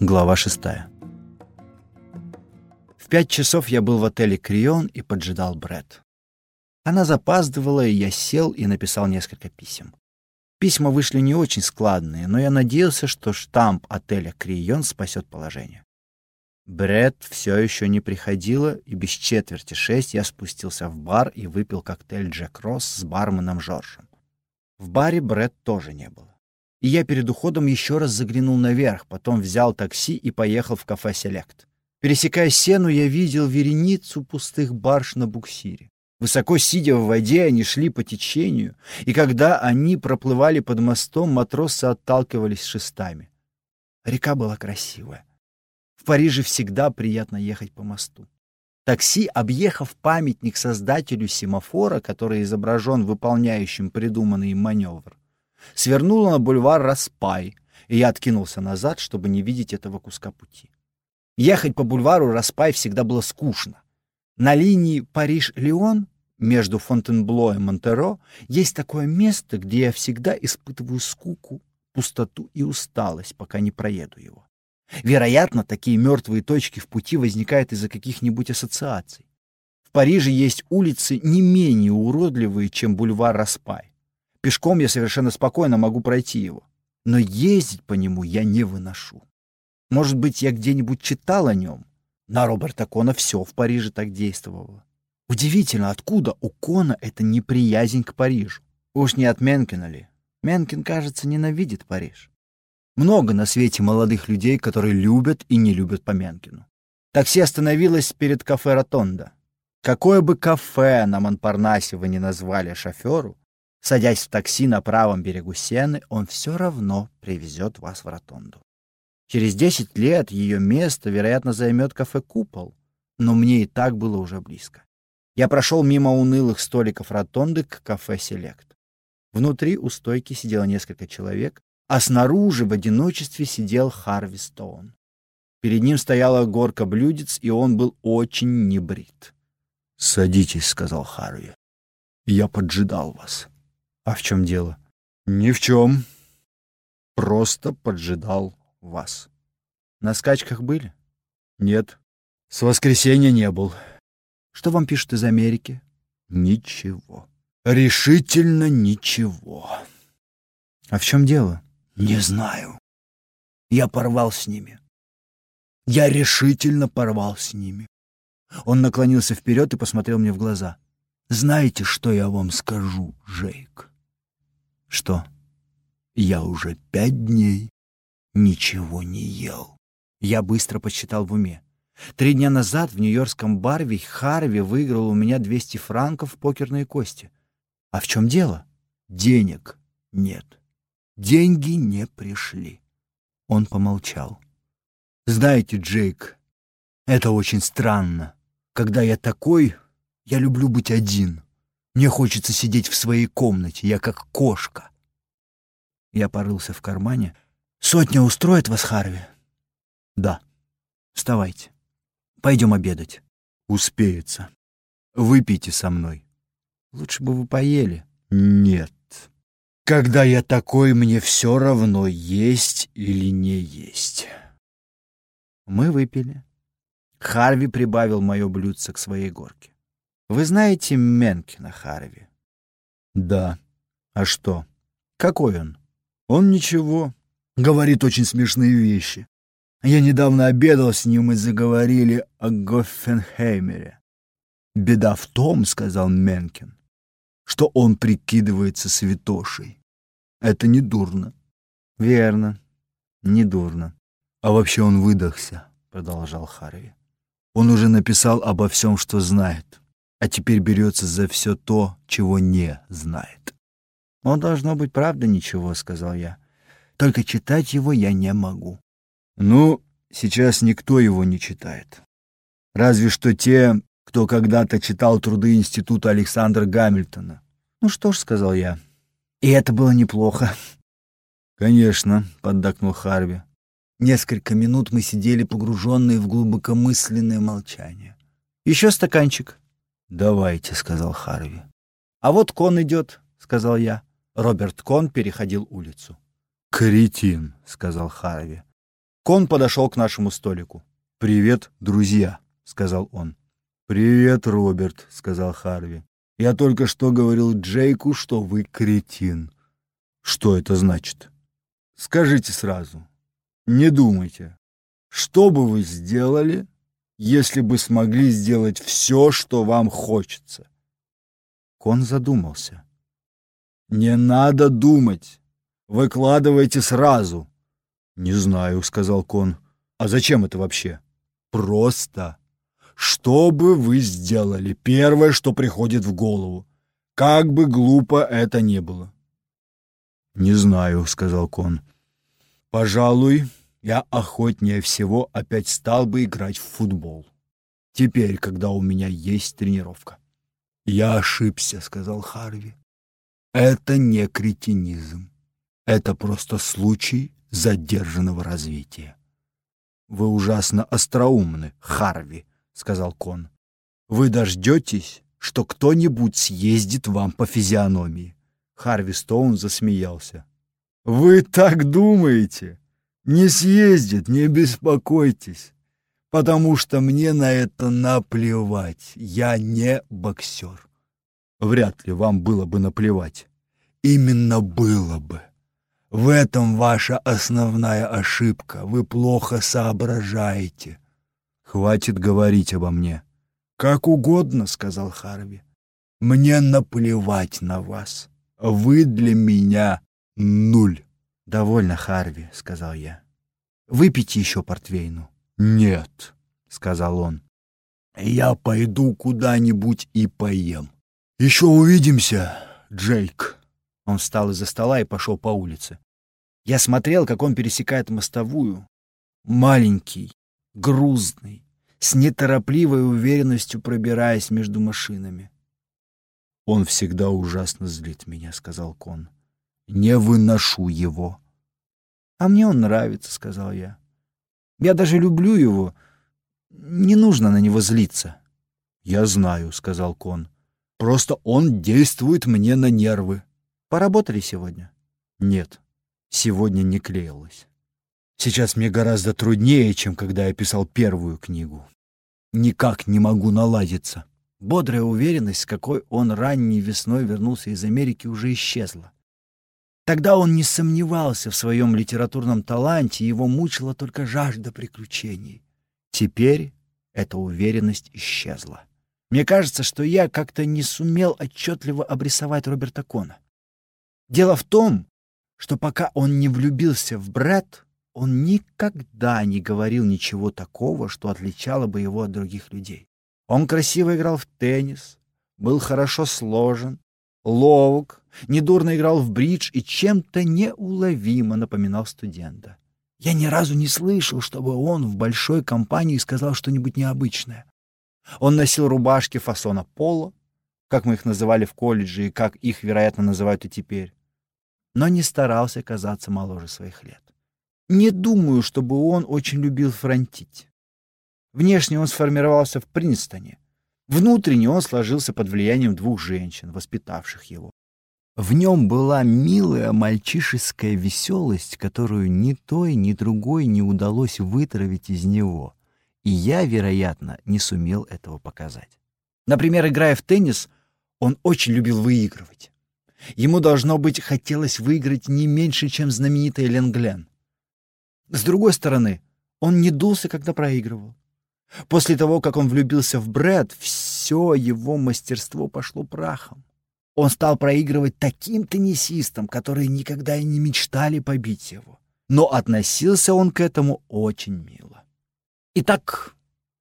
Глава шестая. В пять часов я был в отеле «Крион» и поджидал Бред. Она запаздывала, и я сел и написал несколько писем. Письма вышли не очень складные, но я надеялся, что штамп отеля «Крион» спасет положение. Бред все еще не приходила, и без четверти шесть я спустился в бар и выпил коктейль «Джек Росс» с барменом Жоржем. В баре Бред тоже не было. И я перед уходом еще раз заглянул наверх, потом взял такси и поехал в кафе «Селект». Пересекая сену, я видел вереницу пустых барж на буксире. Высоко сидя в воде, они шли по течению, и когда они проплывали под мостом, матросы отталкивались шестами. Река была красивая. В Париже всегда приятно ехать по мосту. Такси, объехав памятник создателю семафора, который изображен выполняющим придуманный маневр, свернула на бульвар Распай, и я откинулся назад, чтобы не видеть этого куска пути. Ехать по бульвару Распай всегда было скучно. На линии Париж-Лион между Фонтенбло и Монтеро есть такое место, где я всегда испытываю скуку, пустоту и усталость, пока не проеду его. Вероятно, такие мертвые точки в пути возникают из-за каких-нибудь ассоциаций. В Париже есть улицы не менее уродливые, чем бульвар Распай. Пешком я совершенно спокойно могу пройти его. Но ездить по нему я не выношу. Может быть, я где-нибудь читал о нем? На Роберта Кона все в Париже так действовало. Удивительно, откуда у Кона эта неприязнь к Парижу? Уж не от Менкина ли? Менкин, кажется, ненавидит Париж. Много на свете молодых людей, которые любят и не любят по Менкину. Такси остановилось перед кафе «Ротонда». Какое бы кафе на Монпарнасе вы ни назвали шоферу, Садясь в такси на правом берегу Сены, он все равно привезет вас в ротонду. Через десять лет ее место, вероятно, займет кафе «Купол», но мне и так было уже близко. Я прошел мимо унылых столиков ротонды к кафе «Селект». Внутри у стойки сидело несколько человек, а снаружи в одиночестве сидел Харви Стоун. Перед ним стояла горка блюдец, и он был очень небрит. «Садитесь», — сказал Харви. «Я поджидал вас». А в чем дело? Ни в чем. Просто поджидал вас. На скачках были? Нет. С воскресенья не был. Что вам пишут из Америки? Ничего. Решительно ничего. А в чем дело? Не знаю. Я порвал с ними. Я решительно порвал с ними. Он наклонился вперед и посмотрел мне в глаза. Знаете, что я вам скажу, Джейк? Что? Я уже пять дней ничего не ел. Я быстро подсчитал в уме. Три дня назад в нью-йоркском баре Харви выиграл у меня 200 франков в покерные кости. А в чем дело? Денег нет. Деньги не пришли. Он помолчал. Знаете, Джейк, это очень странно. Когда я такой, я люблю быть один. Мне хочется сидеть в своей комнате, я как кошка. Я порылся в кармане. «Сотня устроит вас, Харви?» «Да. Вставайте. Пойдем обедать». «Успеется. Выпейте со мной». «Лучше бы вы поели». «Нет. Когда я такой, мне все равно, есть или не есть». Мы выпили. Харви прибавил мое блюдце к своей горке. Вы знаете Менкина Харви? Да. А что? Какой он? Он ничего. Говорит очень смешные вещи. Я недавно обедал с ним и заговорили о Гоффенхеймере. Беда в том, сказал Менкин, что он прикидывается святошей. Это не дурно. Верно, не дурно. А вообще он выдохся, продолжал Харви. Он уже написал обо всем, что знает а теперь берется за все то, чего не знает. «Он, должно быть, правда ничего», — сказал я. «Только читать его я не могу». «Ну, сейчас никто его не читает. Разве что те, кто когда-то читал труды Института Александра Гамильтона». «Ну что ж», — сказал я, — «и это было неплохо». «Конечно», — поддакнул Харви. Несколько минут мы сидели погруженные в глубокомысленное молчание. «Еще стаканчик», «Давайте», — сказал Харви. «А вот кон идет», — сказал я. Роберт Кон переходил улицу. «Кретин», — сказал Харви. Кон подошел к нашему столику. «Привет, друзья», — сказал он. «Привет, Роберт», — сказал Харви. «Я только что говорил Джейку, что вы кретин». «Что это значит?» «Скажите сразу. Не думайте. Что бы вы сделали, если бы смогли сделать все, что вам хочется?» Кон задумался. «Не надо думать. Выкладывайте сразу». «Не знаю», — сказал Кон. «А зачем это вообще?» «Просто. Что бы вы сделали? Первое, что приходит в голову. Как бы глупо это ни было». «Не знаю», — сказал Кон. «Пожалуй, я охотнее всего опять стал бы играть в футбол. Теперь, когда у меня есть тренировка». «Я ошибся», — сказал Харви. «Это не кретинизм. Это просто случай задержанного развития». «Вы ужасно остроумны, Харви», — сказал Кон. «Вы дождетесь, что кто-нибудь съездит вам по физиономии». Харви Стоун засмеялся. «Вы так думаете? Не съездит, не беспокойтесь, потому что мне на это наплевать. Я не боксер». «Вряд ли вам было бы наплевать». «Именно было бы. В этом ваша основная ошибка. Вы плохо соображаете». «Хватит говорить обо мне». «Как угодно», — сказал Харви. «Мне наплевать на вас. Вы для меня нуль». «Довольно, Харви», — сказал я. «Выпейте еще портвейну». «Нет», — сказал он. «Я пойду куда-нибудь и поем. Еще увидимся, Джейк». Он встал из-за стола и пошел по улице. Я смотрел, как он пересекает мостовую. Маленький, грузный, с неторопливой уверенностью пробираясь между машинами. «Он всегда ужасно злит меня», — сказал Кон. «Не выношу его». «А мне он нравится», — сказал я. «Я даже люблю его. Не нужно на него злиться». «Я знаю», — сказал Кон. «Просто он действует мне на нервы». Поработали сегодня? Нет, сегодня не клеилось. Сейчас мне гораздо труднее, чем когда я писал первую книгу. Никак не могу наладиться. Бодрая уверенность, с какой он ранней весной вернулся из Америки, уже исчезла. Тогда он не сомневался в своем литературном таланте, его мучила только жажда приключений. Теперь эта уверенность исчезла. Мне кажется, что я как-то не сумел отчетливо обрисовать Роберта Кона. Дело в том, что пока он не влюбился в Брэд, он никогда не говорил ничего такого, что отличало бы его от других людей. Он красиво играл в теннис, был хорошо сложен, ловок, недурно играл в бридж и чем-то неуловимо напоминал студента. Я ни разу не слышал, чтобы он в большой компании сказал что-нибудь необычное. Он носил рубашки фасона поло, как мы их называли в колледже и как их, вероятно, называют и теперь но не старался казаться моложе своих лет. Не думаю, чтобы он очень любил фронтить. Внешне он сформировался в Принстоне. Внутренне он сложился под влиянием двух женщин, воспитавших его. В нем была милая мальчишеская веселость, которую ни той, ни другой не удалось вытравить из него, и я, вероятно, не сумел этого показать. Например, играя в теннис, он очень любил выигрывать. Ему, должно быть, хотелось выиграть не меньше, чем знаменитый Ленглен. С другой стороны, он не дулся, когда проигрывал. После того, как он влюбился в Брэд, все его мастерство пошло прахом. Он стал проигрывать таким теннисистам, которые никогда и не мечтали побить его. Но относился он к этому очень мило. Итак,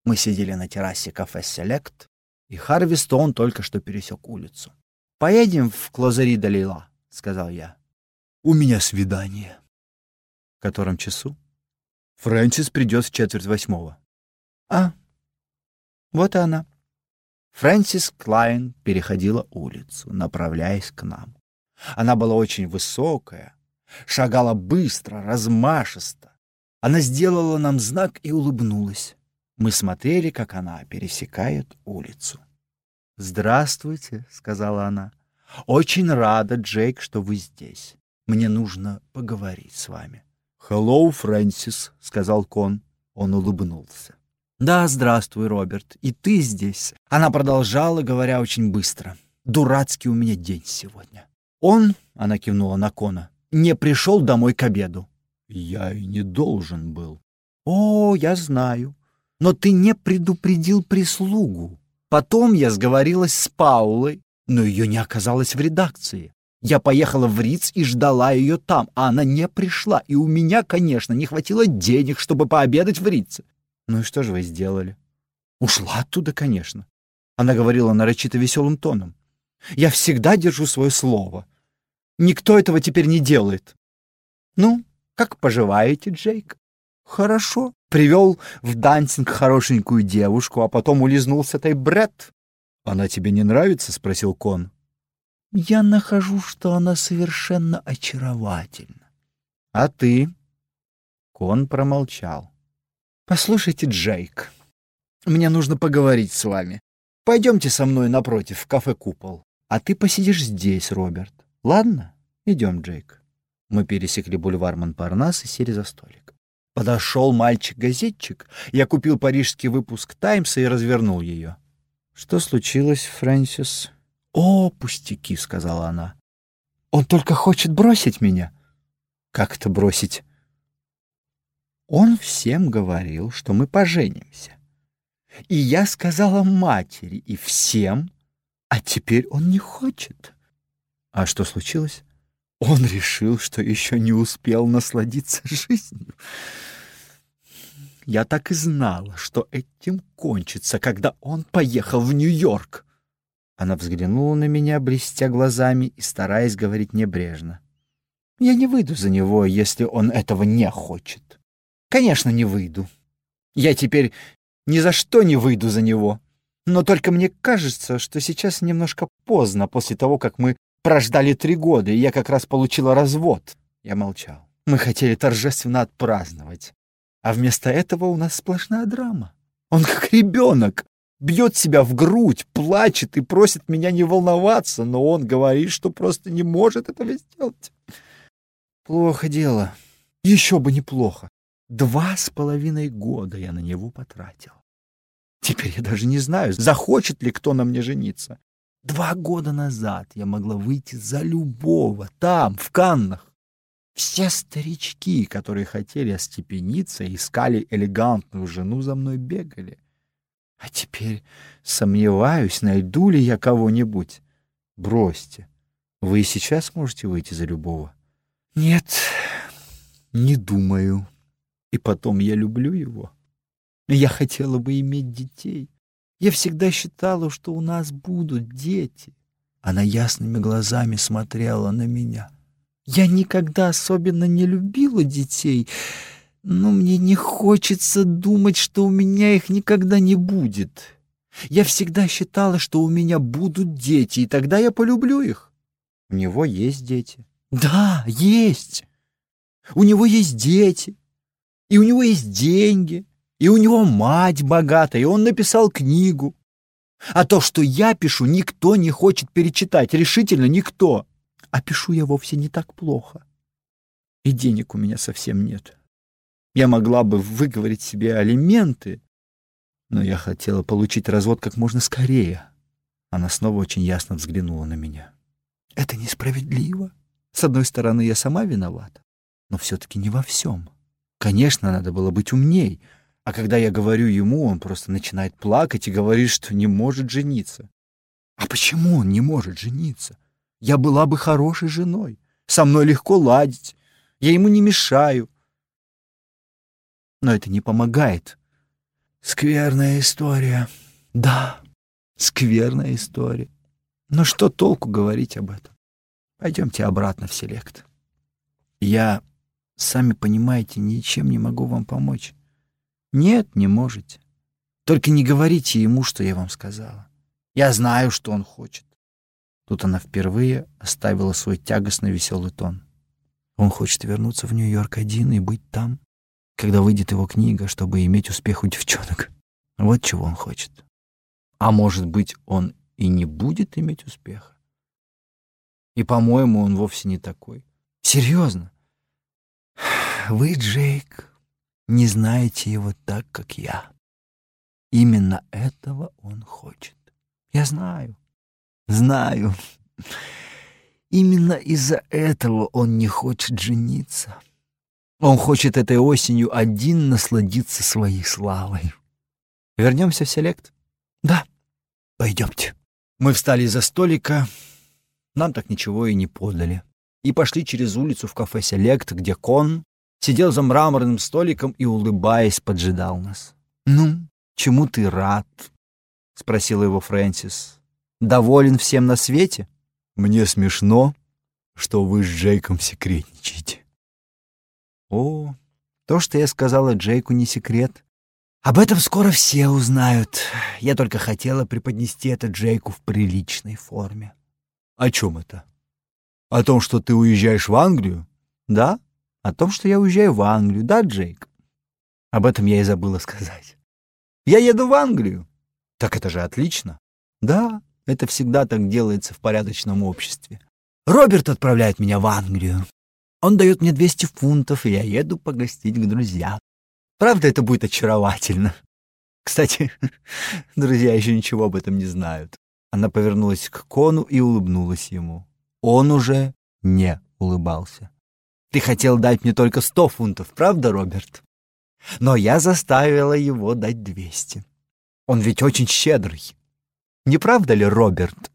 мы сидели на террасе кафе «Селект», и Харви Стоун только что пересек улицу. «Поедем в Клозари Далила», — сказал я. «У меня свидание». «В котором часу?» «Фрэнсис придет в четверть восьмого». «А, вот и она». Фрэнсис Клайн переходила улицу, направляясь к нам. Она была очень высокая, шагала быстро, размашисто. Она сделала нам знак и улыбнулась. Мы смотрели, как она пересекает улицу. «Здравствуйте», — сказала она. «Очень рада, Джейк, что вы здесь. Мне нужно поговорить с вами». «Hello, Фрэнсис», — сказал Кон. Он улыбнулся. «Да, здравствуй, Роберт. И ты здесь». Она продолжала, говоря очень быстро. «Дурацкий у меня день сегодня». Он, — она кивнула на Кона, — не пришел домой к обеду. «Я и не должен был». «О, я знаю. Но ты не предупредил прислугу. Потом я сговорилась с Паулой, но ее не оказалось в редакции. Я поехала в Риц и ждала ее там, а она не пришла, и у меня, конечно, не хватило денег, чтобы пообедать в Рице. Ну и что же вы сделали? Ушла оттуда, конечно. Она говорила нарочито веселым тоном. Я всегда держу свое слово. Никто этого теперь не делает. Ну, как поживаете, Джейк? Хорошо. Привел в дансинг хорошенькую девушку, а потом улизнул с этой Бред. Она тебе не нравится? Спросил Кон. Я нахожу, что она совершенно очаровательна. А ты? Кон промолчал. Послушайте, Джейк, мне нужно поговорить с вами. Пойдемте со мной напротив, в кафе «Купол». А ты посидишь здесь, Роберт. Ладно? Идем, Джейк. Мы пересекли бульвар Монпарнас и сели за столик. Подошел мальчик-газетчик. Я купил парижский выпуск «Таймса» и развернул ее. «Что случилось, Фрэнсис?» «О, пустяки», — сказала она. «Он только хочет бросить меня». «Как это бросить?» Он всем говорил, что мы поженимся. И я сказала матери и всем, а теперь он не хочет. А что случилось? Он решил, что еще не успел насладиться жизнью. Я так и знала, что этим кончится, когда он поехал в Нью-Йорк. Она взглянула на меня, блестя глазами и стараясь говорить небрежно. «Я не выйду за него, если он этого не хочет. Конечно, не выйду. Я теперь ни за что не выйду за него. Но только мне кажется, что сейчас немножко поздно после того, как мы прождали три года, и я как раз получила развод». Я молчал. Мы хотели торжественно отпраздновать. А вместо этого у нас сплошная драма. Он как ребенок, бьет себя в грудь, плачет и просит меня не волноваться, но он говорит, что просто не может этого сделать. Плохо дело. Еще бы неплохо. Два с половиной года я на него потратил. Теперь я даже не знаю, захочет ли кто на мне жениться. Два года назад я могла выйти за любого там, в Каннах. Все старички, которые хотели остепениться и искали элегантную жену, за мной бегали. А теперь сомневаюсь, найду ли я кого-нибудь. Бросьте. Вы и сейчас можете выйти за любого? Нет, не думаю. И потом я люблю его. Я хотела бы иметь детей. Я всегда считала, что у нас будут дети. Она ясными глазами смотрела на меня. Я никогда особенно не любила детей, но мне не хочется думать, что у меня их никогда не будет. Я всегда считала, что у меня будут дети, и тогда я полюблю их. У него есть дети. Да, есть. У него есть дети, и у него есть деньги, и у него мать богатая, и он написал книгу. А то, что я пишу, никто не хочет перечитать, решительно никто. А пишу я вовсе не так плохо. И денег у меня совсем нет. Я могла бы выговорить себе алименты, но я хотела получить развод как можно скорее. Она снова очень ясно взглянула на меня. Это несправедливо. С одной стороны, я сама виновата, но все-таки не во всем. Конечно, надо было быть умней, а когда я говорю ему, он просто начинает плакать и говорит, что не может жениться. А почему он не может жениться? Я была бы хорошей женой. Со мной легко ладить. Я ему не мешаю но это не помогает. Скверная история. Да, скверная история. Но что толку говорить об этом? Пойдемте обратно в селект. Я, сами понимаете, ничем не могу вам помочь. Нет, не можете. Только не говорите ему, что я вам сказала. Я знаю, что он хочет. Тут она впервые оставила свой тягостно веселый тон. Он хочет вернуться в Нью-Йорк один и быть там, когда выйдет его книга, чтобы иметь успех у девчонок. Вот чего он хочет. А может быть, он и не будет иметь успеха? И, по-моему, он вовсе не такой. Серьезно. Вы, Джейк, не знаете его так, как я. Именно этого он хочет. Я знаю, знаю. Именно из-за этого он не хочет жениться. Он хочет этой осенью один насладиться своей славой. Вернемся в селект? Да, пойдемте. Мы встали из-за столика, нам так ничего и не подали, и пошли через улицу в кафе «Селект», где Кон сидел за мраморным столиком и, улыбаясь, поджидал нас. «Ну, чему ты рад?» — спросила его Фрэнсис. «Доволен всем на свете?» «Мне смешно, что вы с Джейком секретничаете». «О, то, что я сказала Джейку, не секрет. Об этом скоро все узнают. Я только хотела преподнести это Джейку в приличной форме». «О чем это? О том, что ты уезжаешь в Англию?» «Да, о том, что я уезжаю в Англию, да, Джейк? Об этом я и забыла сказать. Я еду в Англию. Так это же отлично. Да, это всегда так делается в порядочном обществе. Роберт отправляет меня в Англию. Он дает мне 200 фунтов, и я еду погостить к друзьям. Правда, это будет очаровательно. Кстати, друзья еще ничего об этом не знают. Она повернулась к Кону и улыбнулась ему. Он уже не улыбался. Ты хотел дать мне только сто фунтов, правда, Роберт? Но я заставила его дать двести. Он ведь очень щедрый. Не правда ли, Роберт?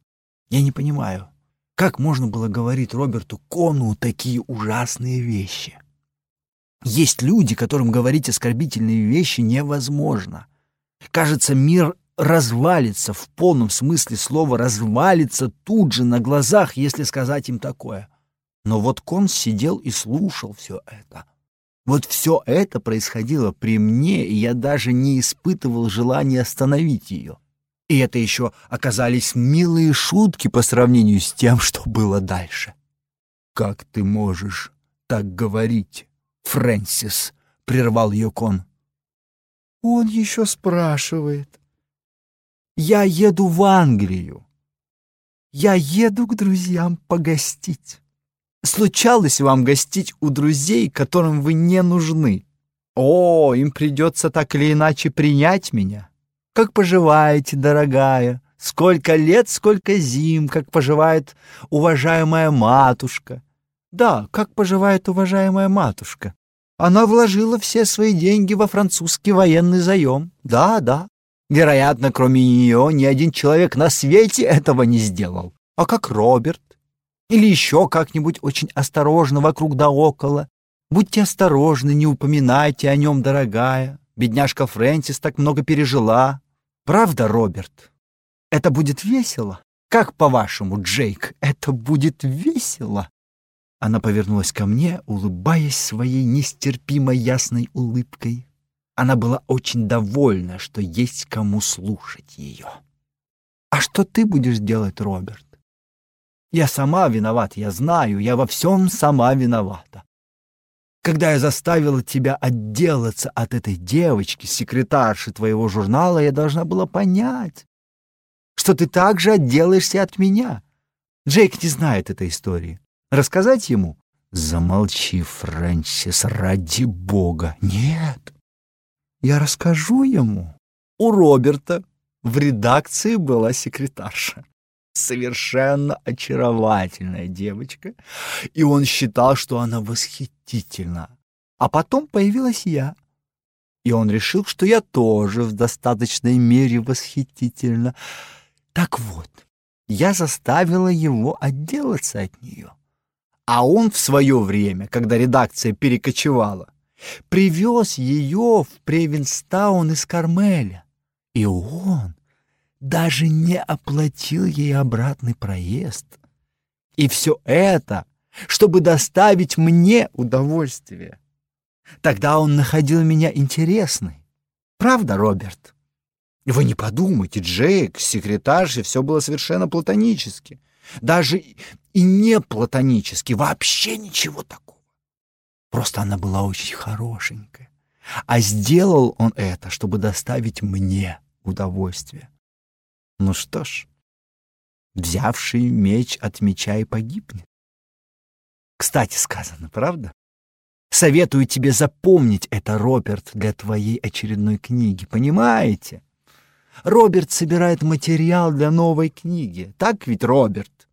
Я не понимаю, как можно было говорить Роберту Кону такие ужасные вещи? Есть люди, которым говорить оскорбительные вещи невозможно. Кажется, мир развалится в полном смысле слова, развалится тут же на глазах, если сказать им такое. Но вот Кон сидел и слушал все это. Вот все это происходило при мне, и я даже не испытывал желания остановить ее. И это еще оказались милые шутки по сравнению с тем, что было дальше. «Как ты можешь так говорить, Фрэнсис?» — прервал ее Кон. «Он еще спрашивает. Я еду в Англию. Я еду к друзьям погостить». Случалось вам гостить у друзей, которым вы не нужны? О, им придется так или иначе принять меня. Как поживаете, дорогая? Сколько лет, сколько зим, как поживает уважаемая матушка? Да, как поживает уважаемая матушка? Она вложила все свои деньги во французский военный заем. Да, да. Вероятно, кроме нее ни один человек на свете этого не сделал. А как Роберт? Или еще как-нибудь очень осторожно вокруг да около. Будьте осторожны, не упоминайте о нем, дорогая. Бедняжка Фрэнсис так много пережила. Правда, Роберт? Это будет весело? Как по-вашему, Джейк, это будет весело? Она повернулась ко мне, улыбаясь своей нестерпимо ясной улыбкой. Она была очень довольна, что есть кому слушать ее. «А что ты будешь делать, Роберт?» Я сама виноват, я знаю, я во всем сама виновата. Когда я заставила тебя отделаться от этой девочки, секретарши твоего журнала, я должна была понять, что ты также отделаешься от меня. Джейк не знает этой истории. Рассказать ему? Замолчи, Фрэнсис, ради бога. Нет. Я расскажу ему. У Роберта в редакции была секретарша совершенно очаровательная девочка, и он считал, что она восхитительна. А потом появилась я, и он решил, что я тоже в достаточной мере восхитительна. Так вот, я заставила его отделаться от нее. А он в свое время, когда редакция перекочевала, привез ее в Превенстаун из Кармеля. И он даже не оплатил ей обратный проезд. И все это, чтобы доставить мне удовольствие. Тогда он находил меня интересной. Правда, Роберт? Вы не подумайте, Джейк, секретарше, все было совершенно платонически. Даже и не платонически, вообще ничего такого. Просто она была очень хорошенькая. А сделал он это, чтобы доставить мне удовольствие. Ну что ж, взявший меч от меча и погибнет. Кстати сказано, правда? Советую тебе запомнить это, Роберт, для твоей очередной книги. Понимаете? Роберт собирает материал для новой книги. Так ведь, Роберт?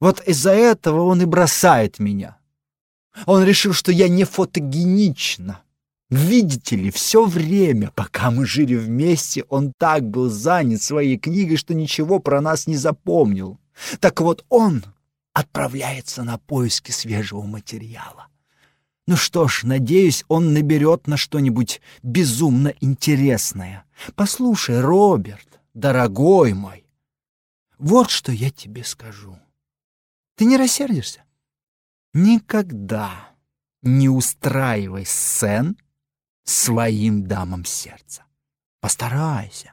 Вот из-за этого он и бросает меня. Он решил, что я не фотогенична. Видите ли, все время, пока мы жили вместе, он так был занят своей книгой, что ничего про нас не запомнил. Так вот он отправляется на поиски свежего материала. Ну что ж, надеюсь, он наберет на что-нибудь безумно интересное. Послушай, Роберт, дорогой мой, вот что я тебе скажу. Ты не рассердишься? Никогда не устраивай сцен своим дамам сердца. Постарайся,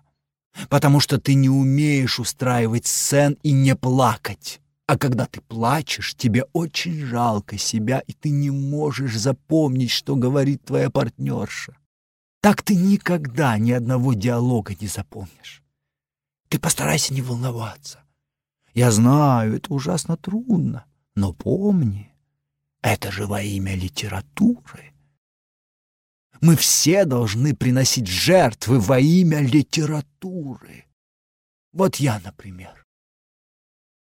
потому что ты не умеешь устраивать сцен и не плакать. А когда ты плачешь, тебе очень жалко себя, и ты не можешь запомнить, что говорит твоя партнерша. Так ты никогда ни одного диалога не запомнишь. Ты постарайся не волноваться. Я знаю, это ужасно трудно, но помни, это же во имя литературы. Мы все должны приносить жертвы во имя литературы. Вот я, например.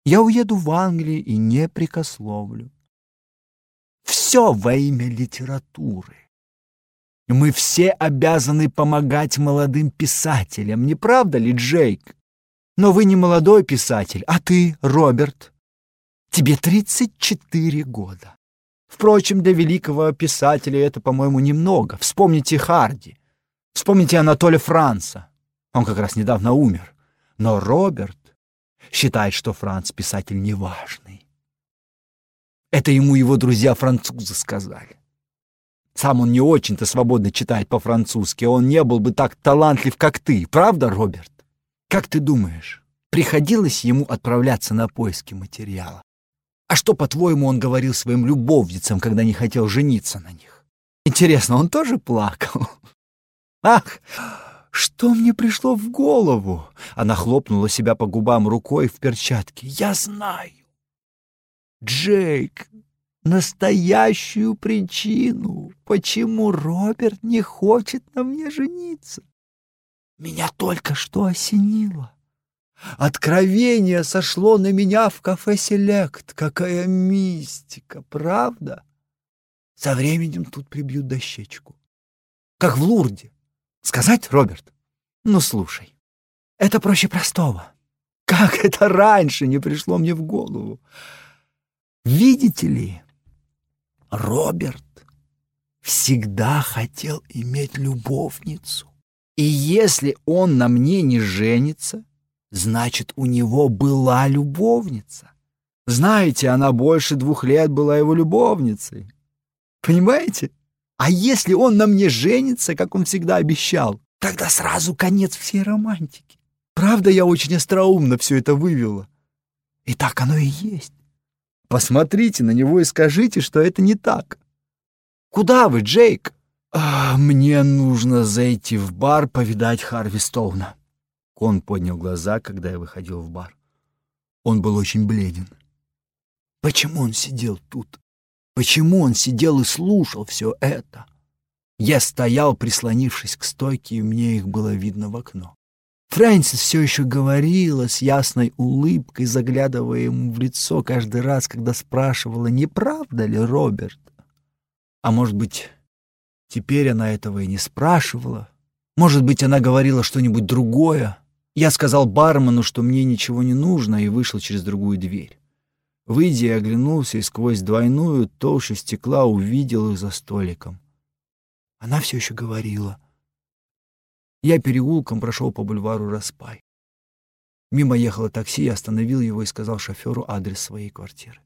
Я уеду в Англию и не прикословлю. Все во имя литературы. Мы все обязаны помогать молодым писателям, не правда ли, Джейк? Но вы не молодой писатель, а ты, Роберт. Тебе 34 года. Впрочем, для великого писателя это, по-моему, немного. Вспомните Харди. Вспомните Анатолия Франца. Он как раз недавно умер. Но Роберт считает, что Франц писатель неважный. Это ему его друзья-французы сказали. Сам он не очень-то свободно читает по-французски, он не был бы так талантлив, как ты, правда, Роберт? Как ты думаешь, приходилось ему отправляться на поиски материала? А что, по-твоему, он говорил своим любовницам, когда не хотел жениться на них? Интересно, он тоже плакал? Ах, что мне пришло в голову? Она хлопнула себя по губам рукой в перчатке. Я знаю. Джейк, настоящую причину, почему Роберт не хочет на мне жениться. Меня только что осенило. Откровение сошло на меня в кафе «Селект». Какая мистика, правда? Со временем тут прибьют дощечку. Как в Лурде. Сказать, Роберт? Ну, слушай, это проще простого. Как это раньше не пришло мне в голову? Видите ли, Роберт всегда хотел иметь любовницу. И если он на мне не женится, значит, у него была любовница. Знаете, она больше двух лет была его любовницей. Понимаете? А если он на мне женится, как он всегда обещал, тогда сразу конец всей романтики. Правда, я очень остроумно все это вывела. И так оно и есть. Посмотрите на него и скажите, что это не так. Куда вы, Джейк? А, «Мне нужно зайти в бар повидать Харви Стоуна». Кон поднял глаза, когда я выходил в бар. Он был очень бледен. Почему он сидел тут? Почему он сидел и слушал все это? Я стоял, прислонившись к стойке, и мне их было видно в окно. Фрэнсис все еще говорила с ясной улыбкой, заглядывая ему в лицо каждый раз, когда спрашивала, не правда ли Роберт? А может быть, Теперь она этого и не спрашивала. Может быть, она говорила что-нибудь другое. Я сказал бармену, что мне ничего не нужно, и вышел через другую дверь. Выйдя, я оглянулся и сквозь двойную толщу стекла увидел их за столиком. Она все еще говорила. Я переулком прошел по бульвару Распай. Мимо ехало такси, я остановил его и сказал шоферу адрес своей квартиры.